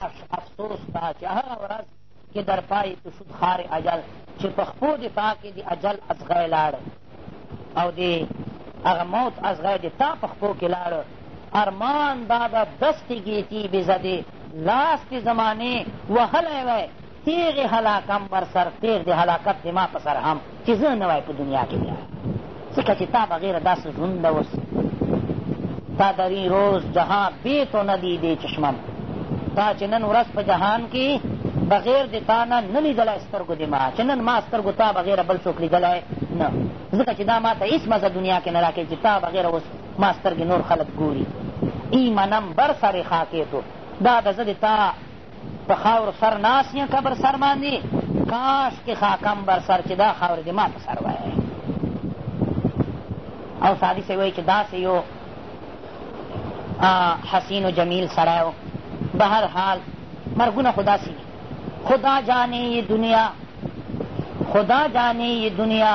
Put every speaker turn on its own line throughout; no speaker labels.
افسوس دا چې هغه ورځ کې در پای تو شد خار اجل چې په خپو د تا کې د اجل ازغی لاړ او د هغه موت ازغی د تا په خپو کې لاړ ارمان دا به دستې ګیتی بې زدې لاس د زمانې وهلی وی تېغ هلاکم بر سر تېغ د هلاکت د ما په سر هم چې زه نه وای په دنیا کې بیا ځکه چې تا بغیر داسې ژوند اوس تا در این روز جهان بې تو نه دیدې چشمم تا چې نن ورځ په جهان کې بغیر د تا نه نه لیدلی سترګو د ما چې نن ما سترګو تا بغیر بل څوک لیدلی نه ځکه چې دا ما ته هېڅ مزه دنیا کې نه راکوي چې تا بغیر اوس ما سترګې نور خلک ګوري ای منم بر سر خاکې تو دا د زه د تا په خاورو سر ناست یم قبر سر باندې کاش کې خاکم بر سر چې دا خاورې دې ما په سر وای او سادي سه وایي چې داسې یو حسین و جمیل سړی و به هر حال مرګونه خو داسې وي خدا جانې یې دنیا خدا جانې یې دنیا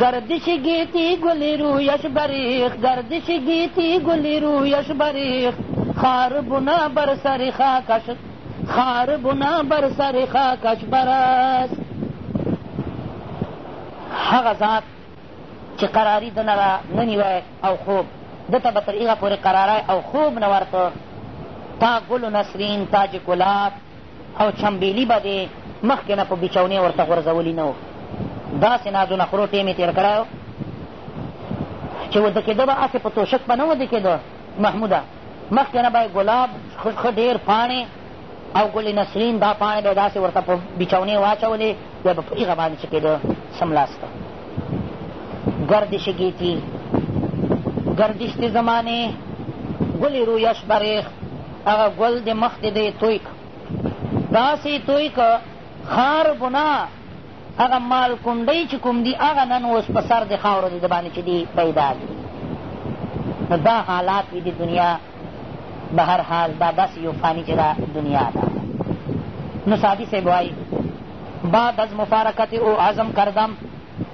گردش گیتی گلی رویش بریخ گردش گیتی گلی رویش بریخ خار بنا بر سر خاکش خار بنا بر سر خاکش برس هغه ذات چې قراری د نه را نه نیوی او خوب ده ته به تر هغه پورې قراری او خوب نه ورته تا گل و نسرین تاج گلاب او چمبیلي به دې مخکې نه په بچونې ورته غورځولي نه وو داسې نازو نخرو ټیم یې تېر کړی چې وده کېده به هسې په توشک به نه وده کېده محموده مخکې نه به یې ګلاب ښه ډېر پاڼې او ګل نسرین دا پاڼې به یې داسې ورته په بچونې واچولې بیا به په هغه باندې چې کېده سملاسته گردش گیتی گردش زمانه گل رویش بریخت هغه ګل دې مخ دې دی توی که داسې توی که خار ګنا هغه مال کونډۍ چې کوم دي هغه نن اوس په سر د خاورو دې د باندې چې دي پیدا دي نو دا حالات وي د دنیا به هر حال دا داسې یو فاني چې دا دنیا ده نو سادي صاحب وایي بعد از مفارقت او عزم کردم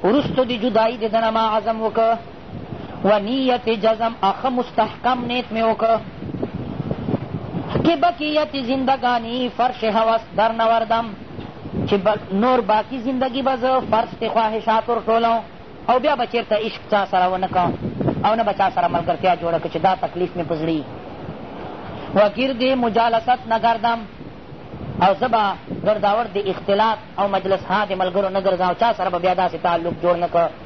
وروسته د جدایي د دنه ما عزم وکړ و نیت جزم اخ مستحکم نیت می وکړ که بقیت زندگانی فرش هوس در نوردم چې نور باقی زندگی به زه فرش د خواهشاتو ټولوم او بیا به چېرته عشق چا سره ونه کړم او نه به چا سره ملګرتیا جوړه کړه چې دا تکلیف مې په زړه و ګرد مجالست نګردم او زه به ګرداور د اختلاط او مجلس ها د ملګرو نه ګرځم او چا سره به بیا داسې تعلق جوړ نه کړ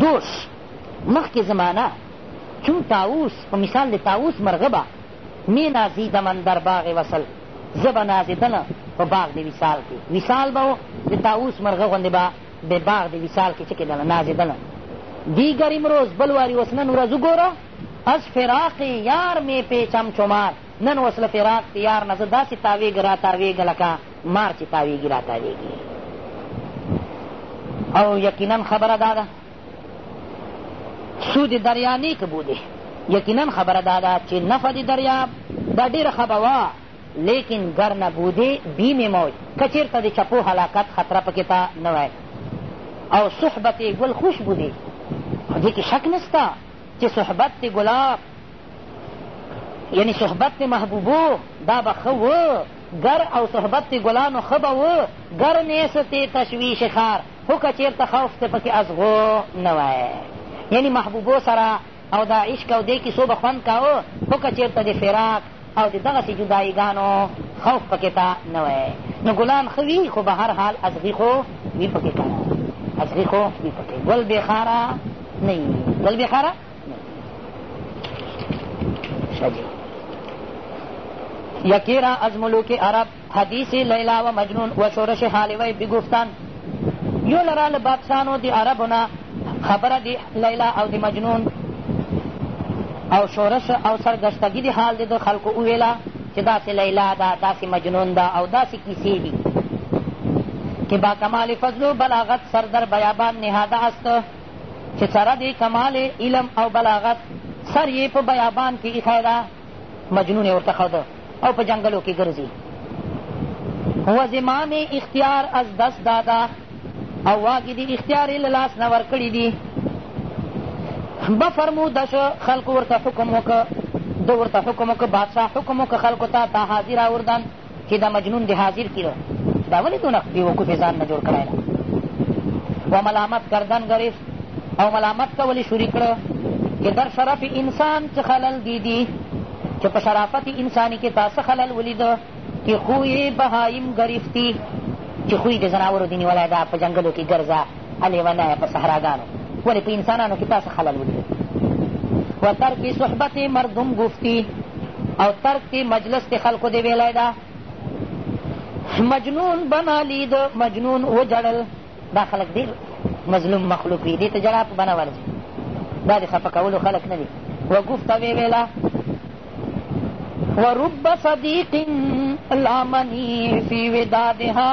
دوش مخکې زمانه چون طاووس په مثال د طاووس مرغه به می نازیدمن در باغ وصل زه به نازېدنه په باغ د وصال کې وصال به و د طاووس مرغه غوندې به د باغ د وصال کې څه کېدله نازېدله دیگر امروز بل واري اوس نن ورځ وګوره از فراق یار می پیچم چمار نن اوس له فراق یار نه زه داسې تاوېږه راتاوېږه لکه مار چې تاوېږي راتاوېږي او یقینا خبره دا ده سود دریا نیک بوده یقینا خبره دا ده چې نفع د دریاب دا ډېره ښه به وه لیکن ګر نه بوده بیم موج که چېرته د چپو هلاکت خطره پکې ته نه وای او صحبت ګل خوش بوده دې کې شک نسته چې صحبت د ګلاب یعنی صحبت د محبوبو دا به ښه و ګر او صحبت د ګلانو ښه به و ګر نیستې تشویش خار خو که چېرته خوف ته پکې ازغو نه وای یعنی محبوبو سره او دا عشق او دې کیسو به خوند کاوه خو که چېرته د فراق او د دغسې جداییګانو خوف پکې ته نه وای نو ګلان ښه وي خو به هر حال ازغي خو وي پکې که ازغي خو وي پکې ګل بېخاره نه وي ګل بېخاره یکی را از ملوک عرب حدیث لیلا و مجنون و شورش حالوی بگفتن یو لرا له بادشانو د عربو نه خبره د لیلا او د مجنون او شورش او سرګشتګي د حال د د خلکو وویله چې داسې لیلا ده داسې مجنون ده او داسې کیسې دي که با کمال فضل و بلاغت سر در بیابان نهاده است چې سره دې کمال علم او بلاغت سر یې په بیابان کې ایښی ده مجنون یې ورته ښوده او په جنګلو کې ګرځي و زمام اختیار از دست دادا او واګې دې اختیار یې له لاس نه ورکړي دي بفرموده شو خلکو ورته حکم وکړه ده ورته حکم وکړه بادشاه حکم وکړه خلکو ته تا حاضر آوردن چې دا مجنون دې حاضر کړي دا ولې دونه بېوقوفې ځان نه جوړ کړی و ملامت گردن گرفت او ملامت کولی شروع کړه چې در شرف انسان څه خلل دیدي چې په شرافت انساني کې تا څه خلل ولیده چې خوی بهایم گرفتی چې خوی د ځناورو دې نیولی دا په جنګلو کې ګرځه ا لېونیه په صحراګانو ولې په انسانانو کې تاسو خلل ولیدل و ترک صحبت مردم گفتی او ترک تی مجلس تی خلکو دی ویلی ده مجنون بنا لید مجنون وجړل دا خلک ډېر مظلوم مخلوق وي دې ته جړا په بنا ورځي دا د خفه کولو خلک نه دي وګفت ویې ویله ورب صدیق لامنی فی ودادها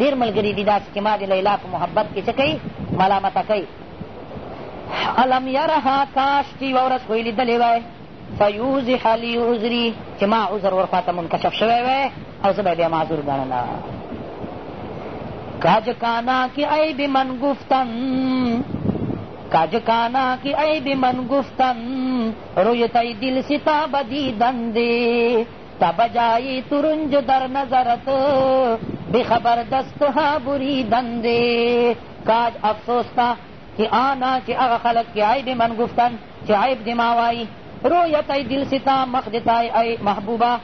ډېر ملګري دي داسې چې ما د لیلا په محبت کې څه کوي ملامته کوي الم یرها کاش چې یوه ورځ خو یې لیدلې وای فیوضح لي عذري چې ما عذر ورخواته منکشف شوی وای او زه به بیا معذور ګڼله کاج کانا کی عیب من گفتن کاج کانا کی عیب من گفتن رویتای دل ستا بدی دندی تا بجایی ترنج در نظرت بی خبر دست ها بری دندی کاج افسوس تا که آنا چه اغا خلق که عیب من گفتن چه عیب دی ماوائی رویت ای دل ستا مخ دتای ای محبوبا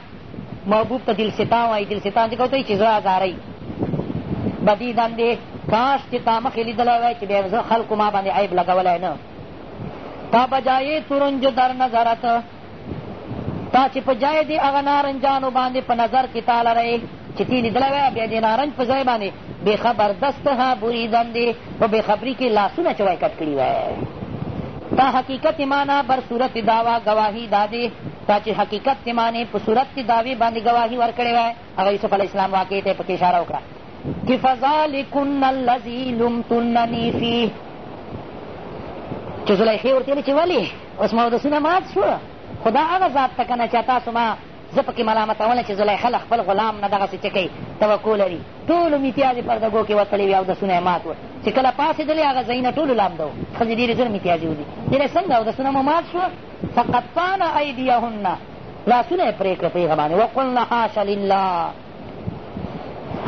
محبوب تا دل ستا وائی دل ستا دکو تای چیز را زاری بدی دندی کاش چه تا مخ لیدلی وای چه بیا خلق ما باندې عیب لگولی نه تا بجایی ترنج در نظرت تا چې په جای دې هغه نارنجانو باندې په نظر کې تا لرئ چې تې لیدلی وی بیا دې نارنج په ځای باندې بې خبر دستها بریدن دې په بې خبري کې لاسونه چې وای کټ کړي وی تا حقیقت مانا بر صورت دعوا گواهی دادې تا چې حقیقت معنې په صورت کې دعوې باندې ګواهي ورکړې وی هغه یوسف علیه السلام واقعې ته یې پکې اشاره وکړه چې فذلکن الذي لمتنني فيه چې زلیخې ورته ویلې چې ولې اوس ما اودسونه مات شو خو دا هغه ذات ته که نه چې تاسو ما زه پکې ملامتوله چې زلیخه له خپل غلام نه دغسې چې کوي توقع لري ټولو میتیازې پردګو کې وتلې وي اودسونه یې مات وه چې کله پاڅېدلې هغه ځایونه ټولو لامده وو ښځې ډېرې زر میتیازې ودي دله څنګه اودسونه مو مات شو فقطان ایدیهن لاسونه یې پرې کړې په هغه باندې وقلنا حاش لله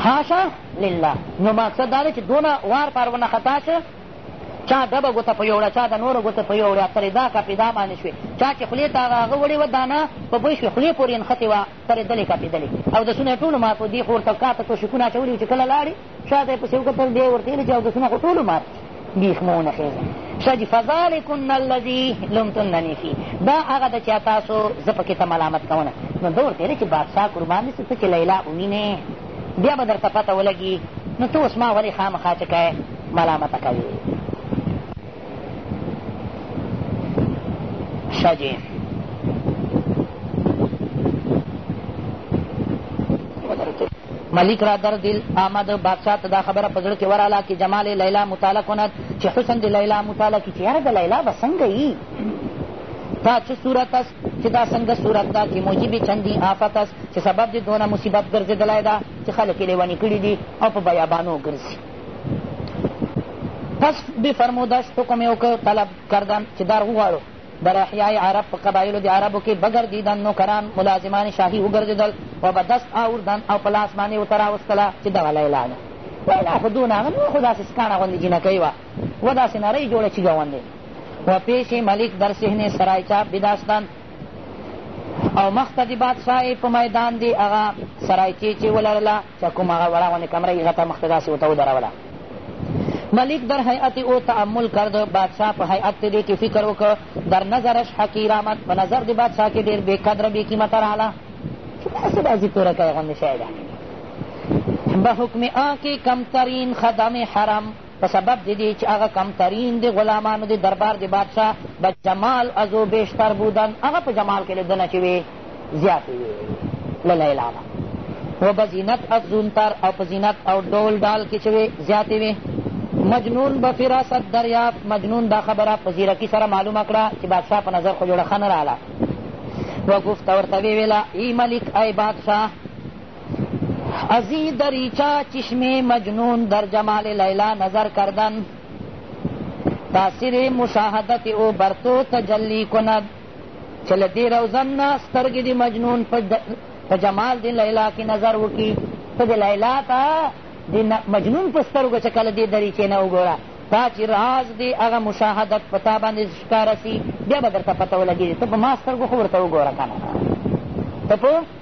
حاشا لله نو مقصد دا دی چې دونه وار پار ونه خطا شه چا ډبه ګوته په یوړه چا د نورو ګوته په یوړه ترې دا کپېدا باندې شوې چا چې خولې ته هغه هغه وړې وه دانه په بوی شوې خولې پورې نښتې وه ترېدلې کپېدلې او د سونه یې ټولو ماتو دې خور ته کاته کوشکونه اچولي چې کله لاړې شاه ته یې پسې وکتل بیا یې ورته ویلې چې اودسونه خو ټولو مات بیخ مو ونه خېږه ښه جي فذلکن الذي لمتنني فيه دا هغه ده چې تاسو زه پکې ته ملامت کوونه نو ده ورته ویلې چې بادشاه قربان دې ته چې لیلا ووینې بیا به درته پته ولګي نو ته اوس ما ولې خامخا چې کوې ملامته کوې ښه جي ملک را در دل آمد بادشاه ته دا خبره په زړه کې وراله چې جمال لیلا مطالعه کند چې حسن د لیلا مطالعه کړي چې یاره د لیلا به څنګه یي دا چه صورت است چې دا څنګه صورت ده چې موجب چندی آفت است چې سبب د دونه مصیبت ګرځېدلی ده چې خلک یې لیوني کړي دي او په بیابانو ګرځي پس به فرمودش حکم یې وکړ طلب کردن چې دار وغواړو در احیای عرب په قبایلو د عربو کې بګرځېدن نوکران ملازمان شاهي وګرځېدل و به دست آوردن او په لاس باندې ورته راوستله چې دغه لیلا ده لیلا خو دونه هغه نه خو داسې سکاڼه غوندې جینکۍ وه و داسې نرۍ جوړه چیګه غوندې و پیش ملک در صحن سرایچا بداشتن او مخته د بادشاه په میدان دی هغه سرایچې چې ولرله په کومه هغه وړه غوندې کمره یې غته مخ ته داسې ورته ودروله ملک در حیعت او تعمل کرد بادشاہ په حیعت ته دې کې فکر وکړ در نظرش حقیر آمد په نظر د بادشاہ کې ډېر بې قدره بې قیمته راغله داسې بازي توره کوي غوندې شی ده به حکم آ کې کمترین خدم حرم په سبب د دې چې هغه کمترین د غلامانو د دربار د بادشاه به جمال از او بیشتر بودن هغه په جمال کې له ده نه چې وې زیاتې وې له لیلا نه و به زینت از زونتر او په زینت او ډول ډال کې چې وې زیاتې وې مجنون به فراست دریافت مجنون دا خبره په زیرکي سره معلومه کړه چې بادشاه په نظر خو جوړه ښه نه راله و گفت ورته ویې ویله ای ملک ای بادشاه ازی دریچا چشمه مجنون در جمال لیلا نظر کردن تاثیر مشاهدت او بر تو تجلی کند چې له دې روزن نه سترګې د مجنون په جمال د لیلا کې نظر وکړي ته د لیلا ته د مجنون په سترګو چې کله دې دریچې نه وګوره تا چې راز دی هغه مشاهدت په تا باندې ښکاره سي بیا به درته پته ولګېږي ته په ما سترګو خو ورته وګوره که نه ته په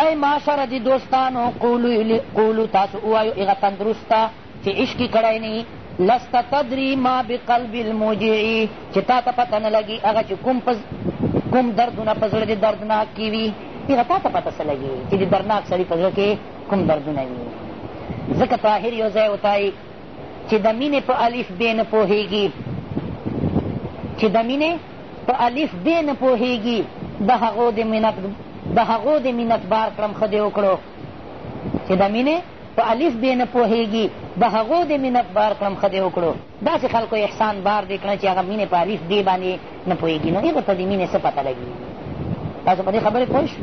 ای معاشر دی دوستانو قولو تاسو اوایو اغا تندرستا چی عشقی کڑای نی لست تدری ما بقلب الموجعی چی تا تا پتا نلگی اغا چی کم پز کم دردونه په زړه دې دردناک کې وي هغه تا ته پته څه لګي چې د دردناک سړي په زړه کې کوم دردونه وي ځکه طاهر یو ځای وتایي چې د مینې په الف بې نه پوهېږي چې د مینې په الف بې نه پوهېږي د هغو دې منت د هغو دې منت بار کړم ښه دې وکړو چې د مینې په الف بې نه پوهېږي د هغو دې منت بار کړم ښه دې وکړو داسې خلکو احسان بار دې کړه چې هغه مینې په الف بې باندې نه پوهېږي نو هغه ته د مینې څه پته لګي تاسو په دې خبرې پوه شو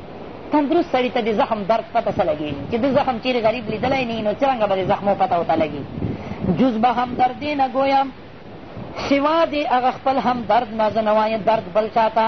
تندرست سړي ته د زخم درد پته څه لګېږي چې د زخم چیرې غریب لیدلی نه نو څرنګه به د زخمو پته ورته لګي جز به هم درد نه ګویم سوا د هغه خپل هم درد نه زه نه وایم درد بل چا ته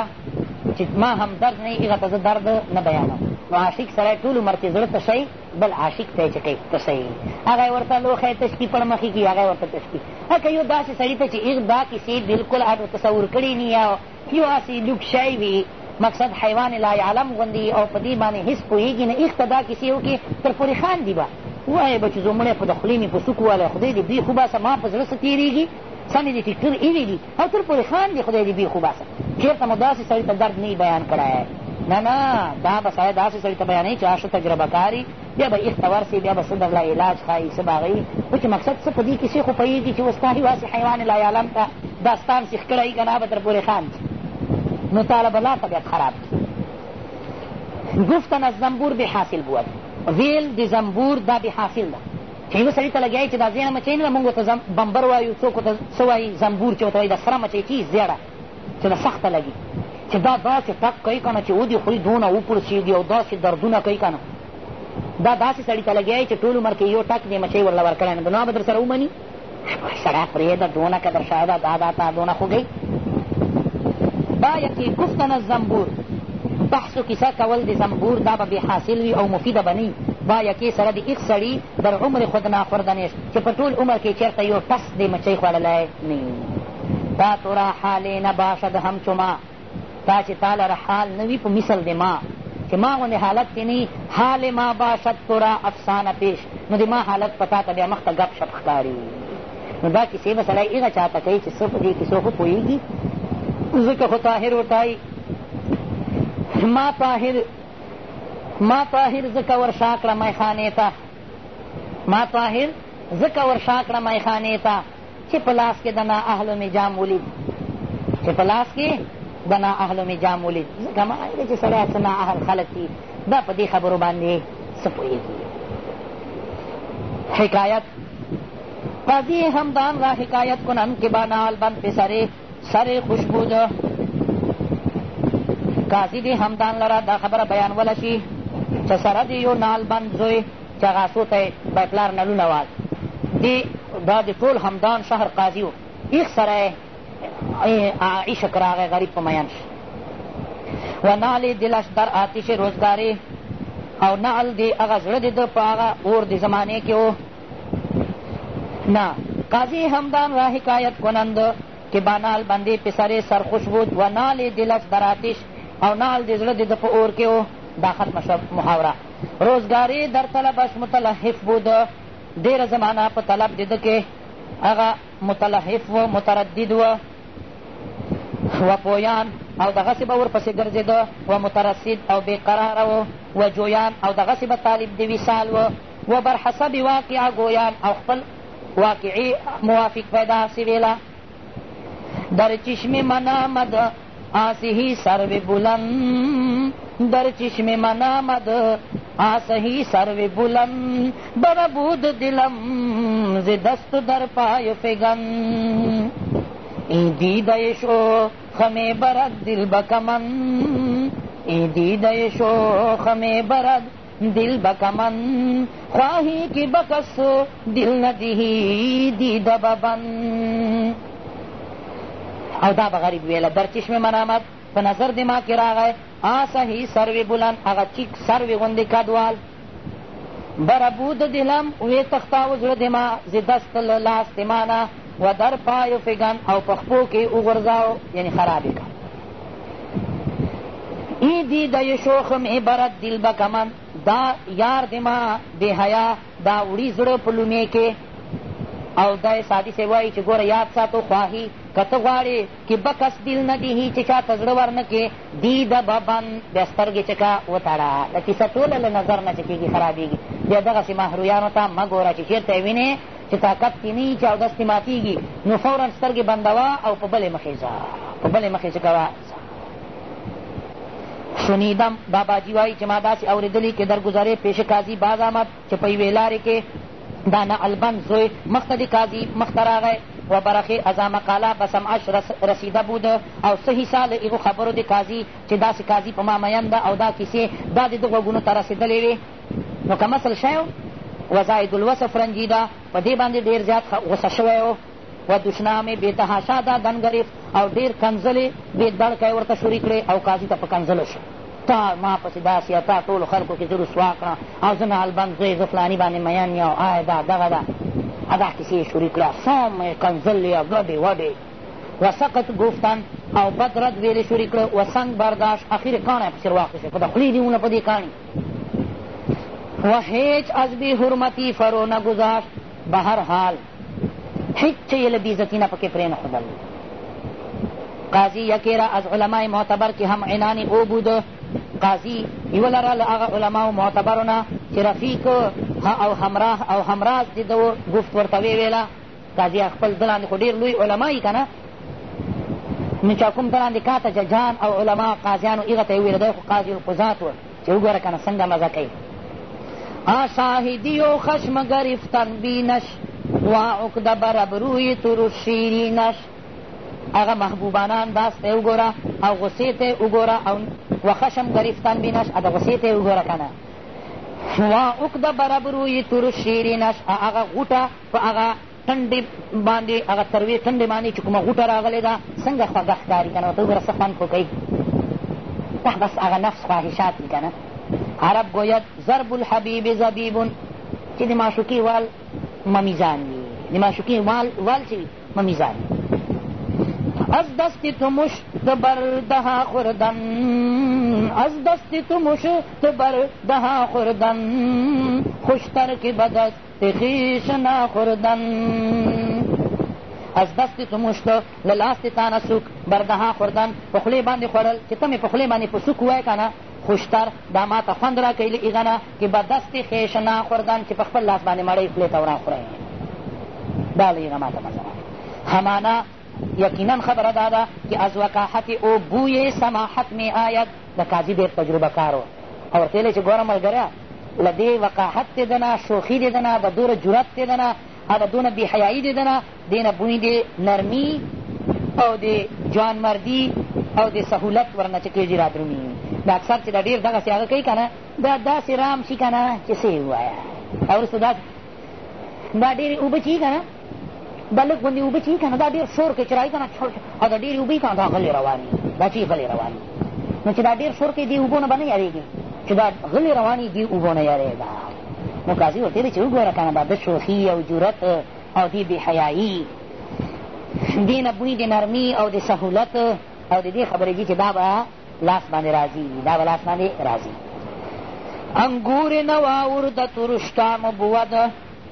چې ما هم درد نه هغه ته زه درد نه بیانوم نو عاشق سړی ټول عمر چې زړه تشی بل عاشق ته چې کوي تشی هغه ورته لوښی تشکي پړمخي کي هغه ورته تشکي هکه یو داسې سړي ته چې دا کیسې بلکل اډو تصور کړي نه یا يو هسي ډوب شی وي مقصد حيوان لايعلم غوندي او په دې باندې هيڅ پوهېږي نه ايښته دا کيسې وکړي تر پورې خاندي به وایې به چې زمړی خو د خولې مې په سوک والی خدای دې بېخ وباسه ما په زړه څه تېرېږي سمې دې ټکټر ایلې دي او تر پورې خاندي خدای دې بېخ وباسه چېرته مو داسې سړي ته درد نه بیان کړی نه نه دا به سړی داسې سړي ته بیانوي چې هغه ښه تجربه کاري بیا به ایخته ورسې بیا به څه درله علاج ښایي څه به غوي خو چې مقصد څه په دې کیسې خو پوهېږي چې اوس تاهي واسې حیوان لایعلم ته داستان سیخ کړی که نه به در پورې خان نو تاله به لا طبیعت خراب کړي گفتن از زنبور بې حاصل بود ویل د زنبور دا بې حاصل ده چې یو سړي ته لګیایي چې دا زیړه مچۍ نه ده مونږ ورته بمبر وایو څوک ورته څه وایي زنبور چې ورته وایي دا سره مچۍ چی زیړه چې نه سخته لګي چې دا داسې ټک کوي که نه چې ودې خوري دونه وپړسېږي او داسې دردونه کوي که نه دا داسې سړي ته لګیا چې ټول عمر کې یو ټک دې مچۍ ورله ورکړی نه د نو به در سره ومني سړی پرېږده دونه که در شوی ده دا دا تا دونه خوږی با یقې گفتن از زنبور بحث و کیسه کول د زنبور دا به بې حاصل وي او مفیده به نه با یکې سره د ایک سړي در عمر خود ناخوردنېست چې په ټول عمر کې چېرته یو ټس د مچۍ خوړلی نه تا تو را حال نه باشد همچو ما تا چې تا لره حال نه وي په مثل د ما چې ما غوندې حالت کې نه حال ما باشد تو را افسانه پیش نو د ما حالت په تا ته بیا مخته ګپ شپ ښکاري نو دا کیسې به سړی هغه چا ته کوي چې څه په دې کیسو خو پوهېږي ځکه خو طاهر وتایي ما طاهر ما طاهر ځکه ورشا کړه میخانې ته ما طاهر ځکه ورشا کړه میخانې ته چې په لاس کې د نااهلو مې جام ولید چې په لاس کې د نااهلو مې جام ولید ځکه ما دی چې سړی څه نااهل خلک دي دا په دې خبرو باندې څه پوهېږي حکایت قاضی همدان را حکایت کنم که با نال بند پې سرې سرې خوشبو ده قاضي دې همدان لره دا خبره بیانوله شي چې سره دې یو نال بند زوی چا غاسو ته به پلار نلونه وال دي دا د ټول همدان شهر قاضي و ایخ سره عشق راغی غریب په میان شي و نعل دلش در آتش روزګاري او نعل دی هغه زړه د ده په هغه اور د زمانې کې و نه قاضي همدان را حکایت کنند که با نعل بندې په سرې سرخوش بود و نعل دلش در آتش او نعل د زړه د ده په اور کې و دا ختمه شوه محاوره روزګاري در طلبش متلهف بود ډېره زمانه په طلب د ده کې هغه متلهف و متردد و و پویان او دغسې به ورپسې ګرځېده و مترسید او بې قراره و و جویان او دغسې به طالب د وصال و و برحسب واقعه ګویان او خپل واقعي موافق پیدا سویله در چشم من آمد آسهی سرو بلند در چشم من آمد آسهی سرو بلند بربود دلم ز دست در پای فگن ای دیده شو خمه برد دل بکمن ای دیده شو خمه برد دل بکمن خواهی کی بکس دل ندهی دید ببن او دا بغریب ویله در چشم من آمد په نظر دما کې راغی آسهی سروی بلند هغه چیک سروی غوندې کدوال بربود دلم وی تختاو زړه د ما ز دست له لاس د مانه و در پایو فګن او په خپو کې وغورځاو یعنې خرابې کړ ای دی د یشوخم عبرت دل بکمن دا یار د ما بې حیا دا وړي زړه په لومې کې او دی سادي صاحب وایي چې ګوره یاد ساتو خواهي که ته غواړې که بکس دل نه دیهي چې چا ته زړه ورنه کې دی د ببن بیا سترګې چکه وتړه د کیسه ټوله له نظر نه چې کېږي خرابېږي بیا دغسې مهرویانو ته مه ګوره چې چېرته یې وینې چې طاقت کې نه وي چې اودس دې ماتېږي نو فورا سترګې بندوه او په بلې مخې ځه په بلې مخې څه کوه شنیدم باباجي وایي چې ما داسې اورېدلي کې درګذرې پیش قاضي باز آمد چې په یوې لارې کې دا نه البند زوی مخته د قاضي مخته راغی و برخې ازا مقاله به سمعش رسیده بود او څه حصه له هغو خبرو د قاضي چې داسې قاضي په ما میین ده او دا کیسې دا د ده غوږونو ته رسېدلې وې نو که مثل شی و وزاید الوصف رنجیده په دې باندې ډېر زیات غوسه شوی و و دشنام بې تحاشا دا دن ګرفت او ډېر کنځلې بې دړکی ورته شروع کړې او قاضي ته په کنځلو شو تا ما پسې داسې یا تا ټولو خلکو کې زه رسوا کړه او زه نهالبند زوی زه فلاني باندې مین یم آی دا دغه ده دا کیسې یې شروع کړه سم یې کنځلې او ګډې وډې و سقط گفتن او بد رد ویلې شروع کړه و سنګ برداشت اخیر کاڼی پسې واخیستې په د خولې دې ونه په دې کاڼي و هیچ از بی حرمتی فرو نگذاشت به هر حال هیچ چه یې له بیزتی نه پکې پرېنښودل قاضي یکې را از علمای معتبر کې هم عنانې وبوده قاضي یوه لره له هغه علماو معتبرو نه چې رفیق او همراه او همراز د ده و ګفت ورته ویې ویله قاضیه خپل ده لاندې خو ډېر لوی علما یي که نه نو چا کوم ده لاندې کاته ججان او علما قاضیانو هغه ته یې وویل دی خو قاضي القضات و چې وګوره که نه څنګه مزه کوي آشاهدی و خشم گرفتن بینش و عقد برب روی ترو شیرینش هغه محبوبانان داس ته وګوره او غصې ته وګوره او و خشم گرفتن بینش د غصې ته وګوره که نه و عقد برب روی ترو شیرینش هغه غوټه په هغه ټنډې باندې هغه تروې ټنډې باندې چې کومه غوټه راغلې ده څنګه خوږه ښکاري که نه ورته وګوره څه خوند خو کوي دا بس هغه نفس خواهشات دي که نه عرب ګوید ضرب الحبیب زبیب چې د معشوقې وال ممیزان وي د معشوقې وال وال چې وي ممیزان از دست تو مشت بر دها خوردن از دست تو مشت بر دها خوردن خوشتر که بدست خویش نخوردم از دست تو مشت و له لاس دې تا نه سوک بردهان خوردم په خولې باندې خوړل چې ته مې په خولې باندې په سوک ووایې که نه خوشتر دا ما ته خوند راکوي له هغه نه چې به دست خویش نخوردم چې په خپل لاس باندې مړۍ خولې ته وران خورئ دا له هغه ما ته مزه همانا یقینا خبره دا ده که از وقاحت او بوی سماحت می آید د قاضي ډېر تجربه کار و او ورته ویل چې ګوره ملګریا له دې وقاحت دې ده نه شوخي دې ده نه د دوره جرأت دې ده نه او د دونه بېحیایي دې ده نه دې نه بوی دې نرمي او د جوانمردي او د سهولت ورنه چې کېږي رادرومي دا اکثر چې دا ډېر دغسې هغه کوي که نه دا داسې رام شي که نه چې څه یې ووایه او وروسته دا دا ډېرې اوبه چي که نه بلک غوندې اوبه چي که نه دا ډېر شور کوي چې راځي که نه چړ او دا ډېرې اوبه که نه دا غلې روانې دا چی غلې روانې نو چې دا ډېر شور کوي دې اوبو نه به نه یارېږي چې دا غلې روانې دې اوبو نه یارېږه نو قاضي ورته ویلې چې وګوره که نه دا د شوخي او جرت او دې بې حیایي دې نه بوی د نرمي او د سهولت او د دې خبرې دي چې دا به لاس باندې راځي دا به لاس باندې راځي انګور نواور د ترشتام بود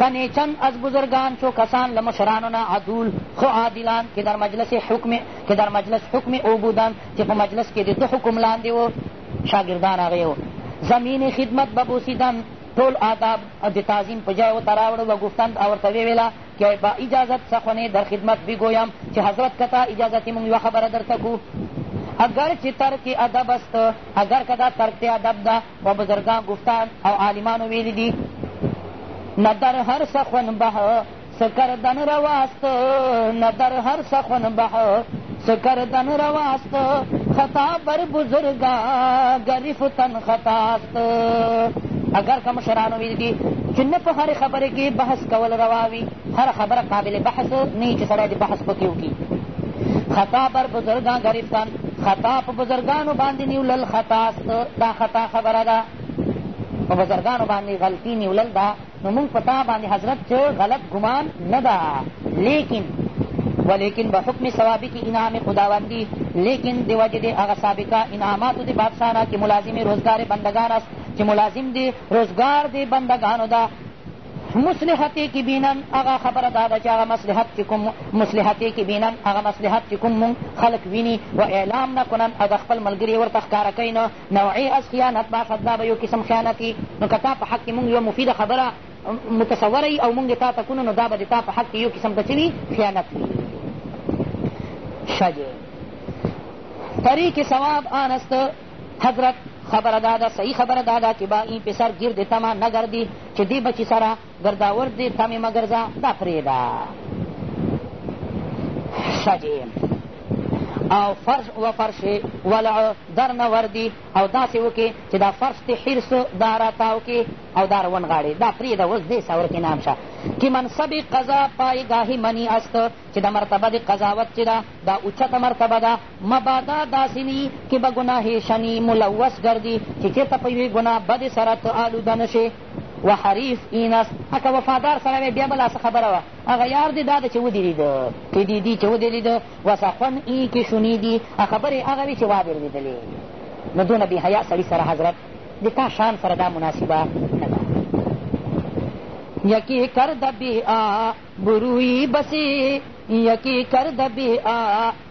تنی چند از بزرگان چو کسان له مشرانو نه عدول خو عادلان که در مجلس حکم که در مجلس حکم او بودند چې په مجلس کې د ده حکم لاندې و شاګردان هغه و زمین خدمت به بوسیدند ټول آداب د تعظیم په جای ورته راوړل و گفتند او ورته ویې ویله که با اجازت سخنې در خدمت بګویم چې حضرت که تا اجازت مونږ یوه خبره درته کو اگر چې ترک ادب است اگر که دا ترک ادب ده و بزرگان گفتند او عالمانو ویلی دی نه در هر سخن به سکردن رواست نه در هر سخن به سکردن رواست خطا بر بزرگا گرفتن خطاست اگر که مشرانو ویل دي چې نه په هرې خبرې کې بحث کول روا وي هره خبره قابل بحث نه وي چې سړی دې بحث پکې وکړي خطا بر بزرگان گرفتن خطا په بزرګانو باندې نیولل خطاست دا خطا خبره ده په بزرګانو باندې غلطي نیولل ده نو مونږ په تا باندې حضرت چې غلط ګمان نه ده لیکن ولیکن به حکم ثوابت انعام خداوندی لیکن د وجې د هغه سابقه انعاماتو د بادشاه نه چې ملازم روزګار بندګان است چې ملازم دی روزګار دی بندګانو ده مصلحت یې کې بینن هغه خبره دا ده چې هغه مصلحت چې کوم مصلحت یې کې بینن هغه مصلحت چې کوم مونږ خلک ویني و اعلام نه کنن او د خپل ملګري ورته ښکاره کوي نو نوعې از خیانت باشد دا به یو قسم خیانت وي نو که تا په حق کې مونږ یوه مفیده خبره متصوره وي او مونږ یې تا ته کونو نو دا به د تا په حق کې یو قسم د څه وي خیانت وي ښه طریق ثواب آنست حضرت خبره دا ده صحیح خبره دا ده چې با این پسر ګرد تمه نه ګردي چې دې بچي سره ګرداور دې تمې مه ګرځه دا پرېږده ښه جې او فرش و فرش ولع در نه وردي او داسې وکړي چې دا فرش ته حرس دا راتاو کې او دا ونغاړي دا پرېږده اوس دې سور کې نام شه که منصب قضا پایګاهي منی است چې د مرتبه د قضاوت چې ده دا اوچته مرتبه ده مبادا داسې وي که به ګناه شني ملوث ګرځي چې چېرته په یوې ګناه بدې سره ته آلوده نه شې و حریف اینس که وفادار سړی وی بیا بلا څه خبره وه هغه یار دې دا ده چې ودرېده چې دې دي چې ودرېده وسخون ای کې شونې دي خبرې هغه وي چې وادرېدلې نو دونه بې حیا سړي سره حضرت د تا شان سره دا مناسبه نه ده یکی کرد بی آ بروی بسی یکی کرد بی آ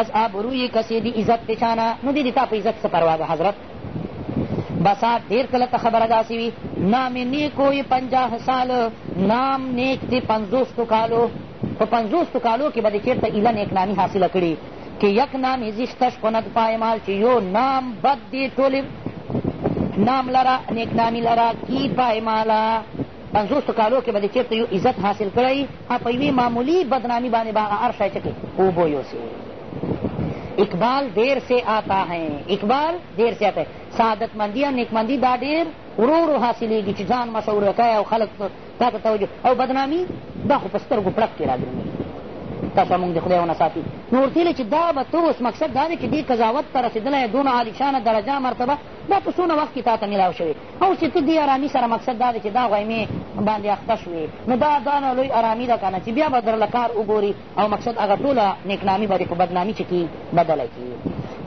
از آبروی کسی دی عزت پچانا نو دی دی تا په عزت څه پروا ده حضرت بسا ډیر کله ته خبره داسې وي نام نیکو یې پنجاه سال نام نیک دی پنځوستو کالو په پنځوستو کالو کې به دې چېرته ایله نیکنامي حاصله کړي که یک نام زیستش کند پایمال چې یو نام بد دی ټولې نام لرا نیکنامی لرا کی پایمالا پنځوسو کالو کې به دې چېرته یو عزت حاصل کړی او په یوې معمولي بدنامي باندې به هغه هر شی چکې اوبو یوسي اقبال دیر سے آتا ہے اقبال دیر سے آتا ہے سعادت مندی او نیکمندی دا ډېر ورو ورو حاصلېږي چې ځان مشهور کوي او خلک تا ته توجه او بدنامي دا خو په سترګو پړق کې راګرمېږي تاسو مونږ د خدای ونه ساتي نو ورته ویلې چې دا به ته اوس مقصد دا دی چې دې قضاوت ته رسېدلی دونه عالیشانه درجه مرتبه دا په څونه وخت کې تا ته میلاو شوې اوس چې ته دې ارامي سره مقصد دا دی چې دا غیمې باندې اخته شوې نو دا دانه لوی ارامي ده که نه چې بیا به درله کار وګوري او مقصد هغه ټوله نیکنامي به دې په بدنامي چې کي بدله کي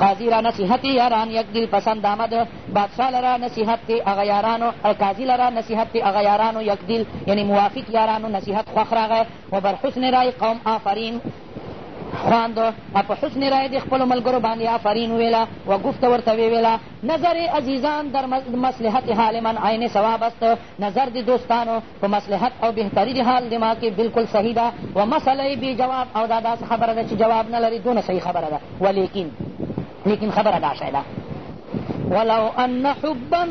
قاضی را نصیحت یاران یک دل پسند آمد بادشاہ لرا نصیحت تی اغا یارانو قاضی لرا نصیحت تی اغا یارانو یک دل یعنی موافق یارانو نصیحت خوخ راغی و بر حسن رای قوم آفرین خواند او په حسن رای د خپلو ملګرو باندې آفرین وویله و ګفته ورته ویې ویله نظر عزیزان در مصلحت حال من عین صواب است نظر د دوستانو په مصلحت او بهتري د حال د ما کې بلکل صحیح ده و مسئله یې بې جواب او دا داسې خبره ده چې جواب نه لري دونه صحیح خبره ده ولیکن لیکن خبره دا شی ده ولو ان حبا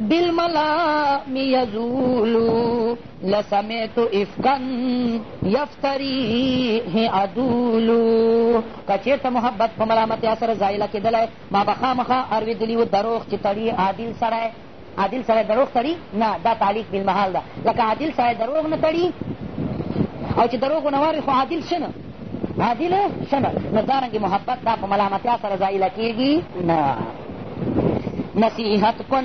بالملام يزول لسمعت افکا یفتریه عدول که چېرته محبت په ملامتیا سره زایله کېدلی ما به خامخا اورېدلي و دروغ چې تړي عادل سړی عادل سړی دروغ تړي نه دا تعلیق بالمحال ده لکه عادل سړی دروغ نه تړي او چې دروغ ونه واري خو عادل شه نه عادل شه نه نو دارنګې محبت دا په ملامتیا سره ځایله کېږي نه نصیحت کن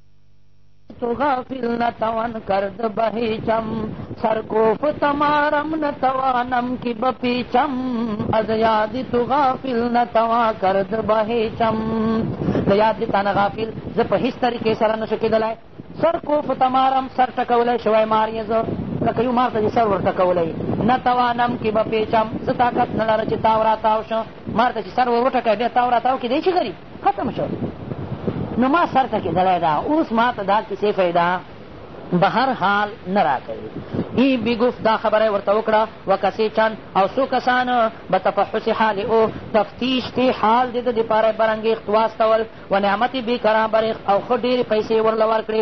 تو غافل نه توان کرد بهیچم سرکوف تمارم نه توانم کی بپیچم از یاد تو غافل نه توا کرد بهیچم د یاد دې تانه غافل زه په هیڅ طریقې سره نه شو کېدلی سر کوف تمارم سر ټکولی شوی مار یې زه لکه یو مار ته چې سر ورټکولی نه توانم کې به پېچم زه طاقت نه لرم چې تاو راتاو شم مار ته چې سر ور وټکوي بیا تاو راتاو کېدای شي غریب ختم شو نو ما سر ټکېدلی ده اوس ما ته دا کیسې فایده به هر حال نه راکوي ای بیګوف دا خبره ورته وکړه و کسې چند او څو کسان به تفحص حال او تفتیش دی حال د ده دپاره برانګېښت واستول و نعمت بې کرا برېښت او ښه ډېرې پیسې ورله ورکړې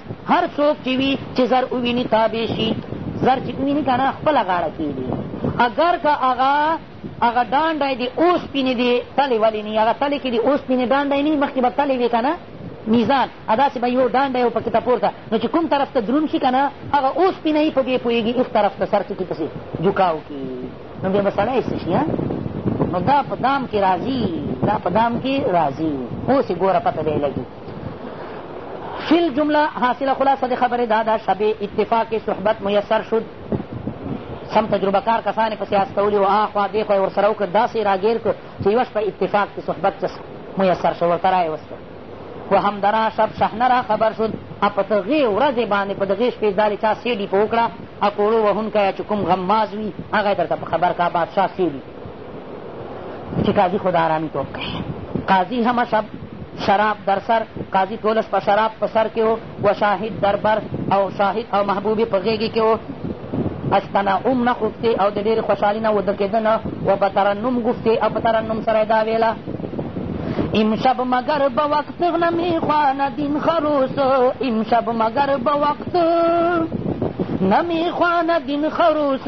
هر څوک چې وي چې زر وویني تابع شي زر چې وویني که نه خپله غاړه کېږي اګر که هغه هغه ډانډی د اوسپینې د تلې ولې نی هغه تلې کې د اوسپینې ډانډی نی مخکې به تلې وې که نه میزان داسې به یو ډانډی و پکې ته پورته نو چې کوم طرف ته دروند شي که نه هغه اوسپینه یې په دې پوهېږي هېڅ طرف ته سر ټکي پسې جوکاو کي نو بیا به سړی څه شي نو دا په دام کې راځي دا په دام کې راځي اوس یې ګوره پته دی لګي فی الجمله حاصله خلاصه د خبرې دا ده شبې اتفاق صحبت میسر شد سم تجربه کار کسان یې پسې استولي و اخوا دې خوا یې ورسره وکړ داسې راګیر کړ چې یوه شپه اتفاق کې صحبت څه میسر شو ورته رایې وسته و همدرا شب شهنه را خبر شد او په دغې ورځې باندې په دغې شپې دا چا سیډي په وکړه او کوړو وهونکی چې کوم غماز وي هغه یې درته په خبر کا بادشاه سیډي چې قاضي خو د آرامي توب کوي قاضي همه شب شراب در سر قاضي ټوله شپه شراب په سر کې و و شاهد در بر او شاهد او محبوبې په غېږې کې و از تنعم نه خفتې او د ډېرې خوشحالي نه وده کېده نه و په ترنم ګفتې او په ترنم سره یې دا ویله امشب مگر به وقت نمی خوانه دین خروس امشب مگر به وقت نمی خوانه دین خروس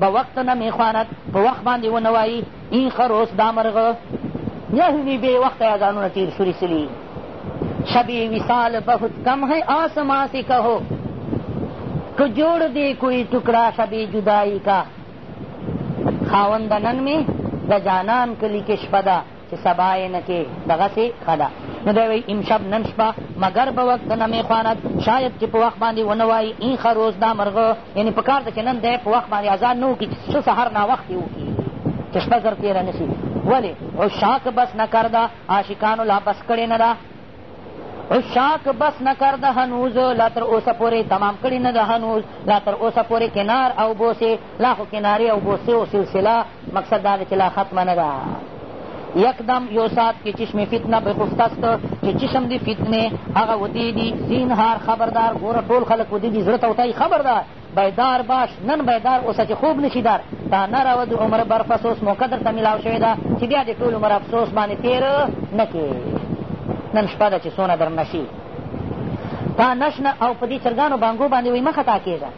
به وقت نمی خواند په وخت باندې ونه وایي این خروس دا مرغه یعنی بې وخته اذانونه تیر شو رسلي شب وصال بہت کم ہے آسمان سے کہو تو جوڑ دے کوئی ټکڑا شب جدائی کا خاوند نن می د جانان کلی کې شپه ده چې سبا یې نه کې دغسې ښه ده نو دی وایي امشب نن شپه مګر به وقت نمیخواند شاید چې په وخت باندې ونه وایي این ښه روز دا مرغه یعنې په کار ده چې نن دی په وخت باندې اذان نه وکړي چې څه سهار ناوختې وکړي چې شپه زر تېره نه شي ولې عشاق بس نه کرده عاشقانو لا بس کړې نه ده شاک بس نکر د هنوز لا تر اوسه پورې تمام کړي نه د هنوز لا تر اوسه پورې کنار او بوسې لا خو کنارې او بوسې او سلسله مقصد دا دی چې لا ختمه نه ده یکدم یو ساعت کې چشم فتنه به خفتست چې چشم دی فتنې هغه ودې دي زینهار خبردار ګوره ټول خلک ودې دي زړه ته وتایي خبردار بیدار باش نن بیدار اوسه چې خوب نشي دار تا نه راوه د عمر برفسوس موقع درته ملاو شوې ده چې بیا دې ټول عمر افسوس باندې تېر نه کې نن شپه ده چې څونه در نشي تا نشنه او په دې چرګانو بانګو باندې وایي مه خطا کېږه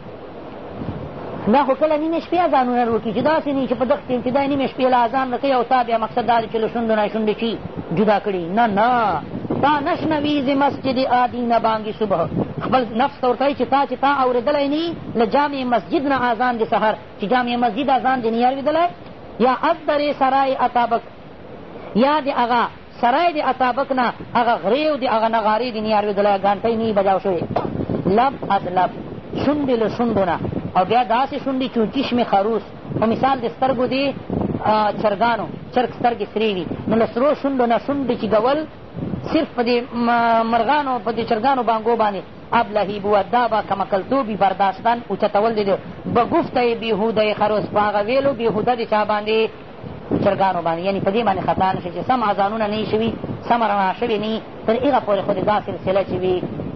دا خو کله نیمې شپې اذانونه وکړي چې داسې نه چې په دغه کې ابتدا نیمې شپې له اذان نه کوي او تا بیا مقصد دا دی چې له شونډو نه شونډې چي جدا کړي نه نه تا نشنوي ز مسجد عادي نه بانګ صبح خپل نفس ته ورته وایي چې تا چې تا اورېدلی نه یي له جامع مسجد نه اذان د سحر چې جامع مسجد اذان دې نه یي اورېدلی یا از درې سرای اتابک یا د هغه سرای د اتابک نه هغه غرې او د هغه نغارې دې نه یي اورېدلی ګانټۍ نه یي بجاو شوې لب از لب شونډې له شونډو نه او بیا داسې شونډې چې چشم خروس په مثال د سترګو دې چرګانو چرګ سترګې سرې وي نو له سرو شونډو نه شونډې چې ګول صرف په دې مرغانو په دې چرګانو بانګو باندې اب لهیب و دا به کمکلتوبي برداشتن اوچتول دې دی به ګفته یې بېهوده یې خروس په هغه ویلو بېهوده د چا باندې چرګانو باندې یعنې په دې باندې خطا نه شي چې سم اذانونه نه شوي سمه رڼا شوې نه تر هغه پورې خو دې دا سلسله چې وي